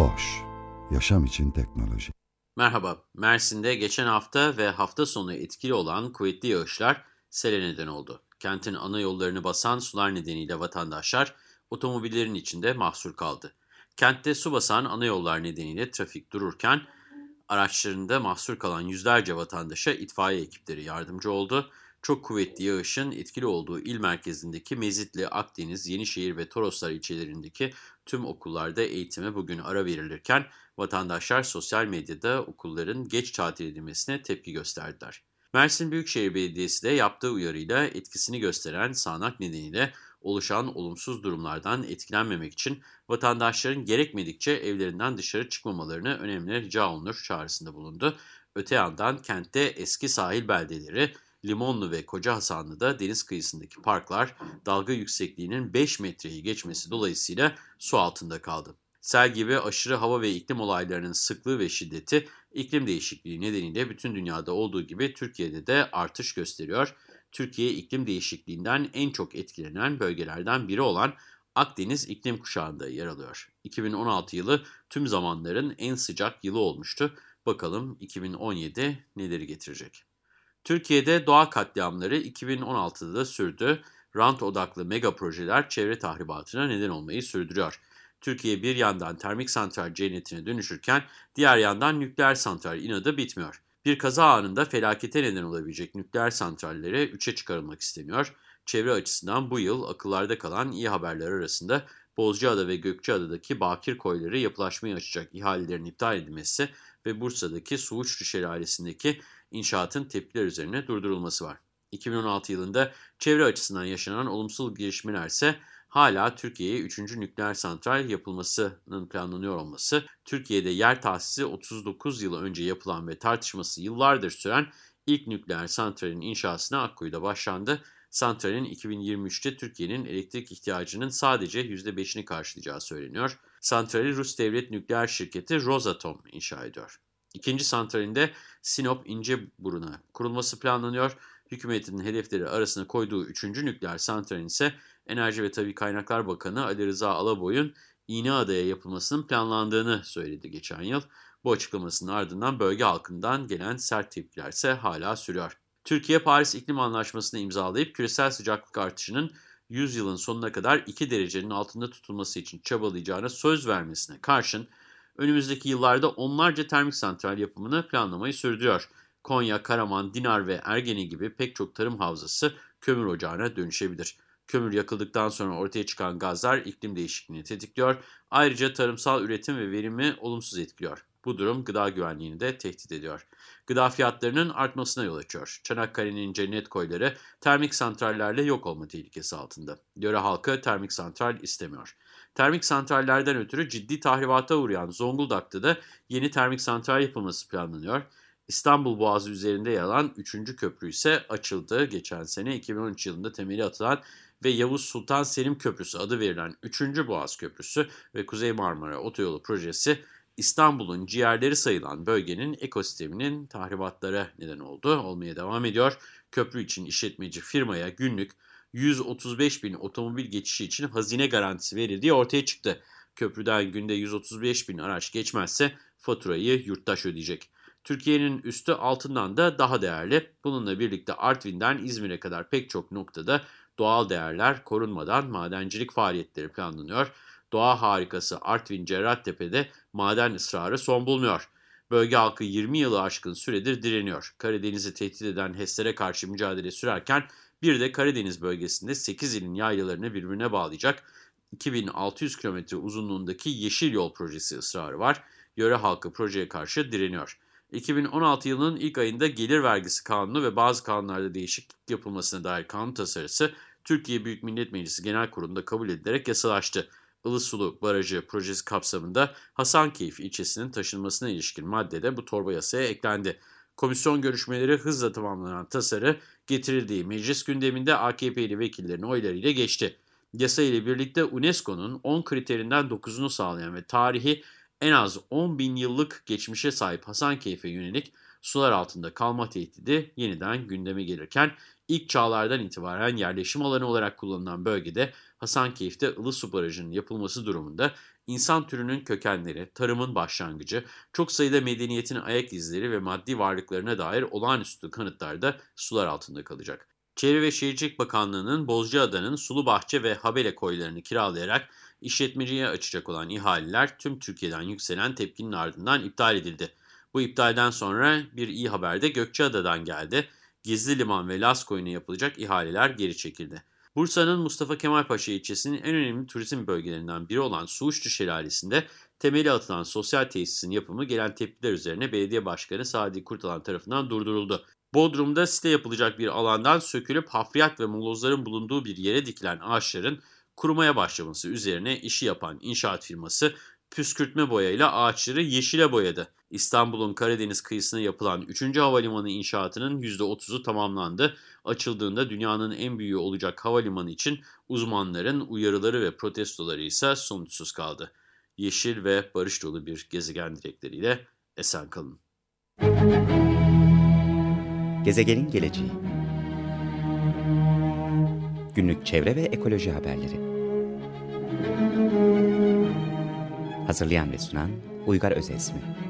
Boş, yaşam için teknoloji. Merhaba, Mersin'de geçen hafta ve hafta sonu etkili olan kuvvetli yağışlar sele neden oldu. Kentin ana yollarını basan sular nedeniyle vatandaşlar otomobillerin içinde mahsur kaldı. Kentte su basan ana yollar nedeniyle trafik dururken araçlarında mahsur kalan yüzlerce vatandaşa itfaiye ekipleri yardımcı oldu. Çok kuvvetli yağışın etkili olduğu il merkezindeki Mezitli, Akdeniz, Yenişehir ve Toroslar ilçelerindeki tüm okullarda eğitime bugün ara verilirken vatandaşlar sosyal medyada okulların geç tatil edilmesine tepki gösterdiler. Mersin Büyükşehir Belediyesi de yaptığı uyarıyla etkisini gösteren sağanak nedeniyle oluşan olumsuz durumlardan etkilenmemek için vatandaşların gerekmedikçe evlerinden dışarı çıkmamalarını önemli rica olunur çağrısında bulundu. Öte yandan kentte eski sahil beldeleri, Limonlu ve Koca Hasanlı'da deniz kıyısındaki parklar dalga yüksekliğinin 5 metreyi geçmesi dolayısıyla su altında kaldı. Sel gibi aşırı hava ve iklim olaylarının sıklığı ve şiddeti iklim değişikliği nedeniyle bütün dünyada olduğu gibi Türkiye'de de artış gösteriyor. Türkiye iklim değişikliğinden en çok etkilenen bölgelerden biri olan Akdeniz iklim kuşağında yer alıyor. 2016 yılı tüm zamanların en sıcak yılı olmuştu. Bakalım 2017 neleri getirecek? Türkiye'de doğa katliamları 2016'da da sürdü. Rant odaklı mega projeler çevre tahribatına neden olmayı sürdürüyor. Türkiye bir yandan termik santral cennetine dönüşürken diğer yandan nükleer santral inadı bitmiyor. Bir kaza anında felakete neden olabilecek nükleer santrallere 3'e çıkarılmak isteniyor. Çevre açısından bu yıl akıllarda kalan iyi haberler arasında Bozcaada ve Gökçeada'daki bakir koyları yapılaşmaya açacak ihalelerin iptal edilmesi ve Bursa'daki Suğuçlu Şelalesi'ndeki inşaatın tepkiler üzerine durdurulması var. 2016 yılında çevre açısından yaşanan olumsuz gelişmeler ise hala Türkiye'ye 3. nükleer santral yapılmasının planlanıyor olması, Türkiye'de yer tahsisi 39 yıl önce yapılan ve tartışması yıllardır süren ilk nükleer santralin inşasına Akkuyu'da başlandı. Santralin 2023'te Türkiye'nin elektrik ihtiyacının sadece %5'ini karşılayacağı söyleniyor. Santrali Rus Devlet Nükleer Şirketi Rosatom inşa ediyor. İkinci santralinde Sinop İnceburun'a kurulması planlanıyor. Hükümetin hedefleri arasına koyduğu 3. nükleer santralin ise Enerji ve Tabi Kaynaklar Bakanı Ali Rıza Alaboy'un İğneada'ya yapılmasının planlandığını söyledi geçen yıl. Bu açıklamasının ardından bölge halkından gelen sert tepkiler ise hala sürüyor. Türkiye Paris İklim Anlaşması'nı imzalayıp küresel sıcaklık artışının 100 yılın sonuna kadar 2 derecenin altında tutulması için çabalayacağına söz vermesine karşın önümüzdeki yıllarda onlarca termik santral yapımını planlamayı sürdürüyor. Konya, Karaman, Dinar ve Ergeni gibi pek çok tarım havzası kömür ocağına dönüşebilir. Kömür yakıldıktan sonra ortaya çıkan gazlar iklim değişikliğini tetikliyor. Ayrıca tarımsal üretim ve verimi olumsuz etkiliyor. Bu durum gıda güvenliğini de tehdit ediyor. Gıda fiyatlarının artmasına yol açıyor. Çanakkale'nin cennet koyları termik santrallerle yok olma tehlikesi altında. Yöre halkı termik santral istemiyor. Termik santrallerden ötürü ciddi tahribata uğrayan Zonguldak'ta da yeni termik santral yapılması planlanıyor. İstanbul Boğazı üzerinde yer alan 3. köprü ise açıldı. Geçen sene 2013 yılında temeli atılan ve Yavuz Sultan Selim Köprüsü adı verilen 3. Boğaz Köprüsü ve Kuzey Marmara Otoyolu projesi İstanbul'un ciğerleri sayılan bölgenin ekosisteminin tahribatlara neden oldu, olmaya devam ediyor. Köprü için işletmeci firmaya günlük 135 bin otomobil geçişi için hazine garantisi verildiği ortaya çıktı. Köprüden günde 135 bin araç geçmezse faturayı yurttaş ödeyecek. Türkiye'nin üstü altından da daha değerli. Bununla birlikte Artvin'den İzmir'e kadar pek çok noktada doğal değerler korunmadan madencilik faaliyetleri planlanıyor. Doğa harikası Artvin Cerrahtepe'de maden ısrarı son bulmuyor. Bölge halkı 20 yılı aşkın süredir direniyor. Karadeniz'i tehdit eden HES'lere karşı mücadele sürerken bir de Karadeniz bölgesinde 8 ilin yaylalarını birbirine bağlayacak 2600 kilometre uzunluğundaki Yeşil Yol projesi ısrarı var. Yöre halkı projeye karşı direniyor. 2016 yılının ilk ayında gelir vergisi kanunu ve bazı kanunlarda değişiklik yapılmasına dair kanun tasarısı Türkiye Büyük Millet Meclisi Genel Kurulu'nda kabul edilerek yasalaştı. Ilısulu Barajı projesi kapsamında Hasankeyf ilçesinin taşınmasına ilişkin maddede bu torba yasaya eklendi. Komisyon görüşmeleri hızla tamamlanan tasarı getirildiği meclis gündeminde AKP'li vekillerin oylarıyla geçti. Yasa ile birlikte UNESCO'nun 10 kriterinden 9'unu sağlayan ve tarihi en az 10 bin yıllık geçmişe sahip Hasankeyf'e yönelik sular altında kalma tehdidi yeniden gündeme gelirken ilk çağlardan itibaren yerleşim alanı olarak kullanılan bölgede Hasankeyf'te Ilısu Barajı'nın yapılması durumunda insan türünün kökenleri, tarımın başlangıcı, çok sayıda medeniyetin ayak izleri ve maddi varlıklarına dair olağanüstü kanıtlar da sular altında kalacak. Çevre ve Şehircilik Bakanlığı'nın Bozcaada'nın Sulu Bahçe ve Habele koylarını kiralayarak işletmeciye açacak olan ihaleler tüm Türkiye'den yükselen tepkinin ardından iptal edildi. Bu iptalden sonra bir iyi haber de Gökçeada'dan geldi. Gizli Liman ve Las Koyu'na yapılacak ihaleler geri çekildi. Bursa'nın Mustafa Kemal Paşa ilçesinin en önemli turizm bölgelerinden biri olan Suğuşlu Şelalesi'nde temeli atılan sosyal tesisin yapımı gelen tepkiler üzerine belediye başkanı Sadi Kurtalan tarafından durduruldu. Bodrum'da site yapılacak bir alandan sökülüp hafriyat ve molozların bulunduğu bir yere dikilen ağaçların kurumaya başlaması üzerine işi yapan inşaat firması püskürtme boyayla ağaçları yeşile boyadı. İstanbul'un Karadeniz kıyısına yapılan 3. havalimanı inşaatının %30'u tamamlandı. Açıldığında dünyanın en büyüğü olacak havalimanı için uzmanların uyarıları ve protestoları ise sonuçsuz kaldı. Yeşil ve barış dolu bir gezegen dilekleriyle esen kalın. Gezegenin geleceği Günlük çevre ve ekoloji haberleri Hazırlayan ve sunan Uygar Özesmi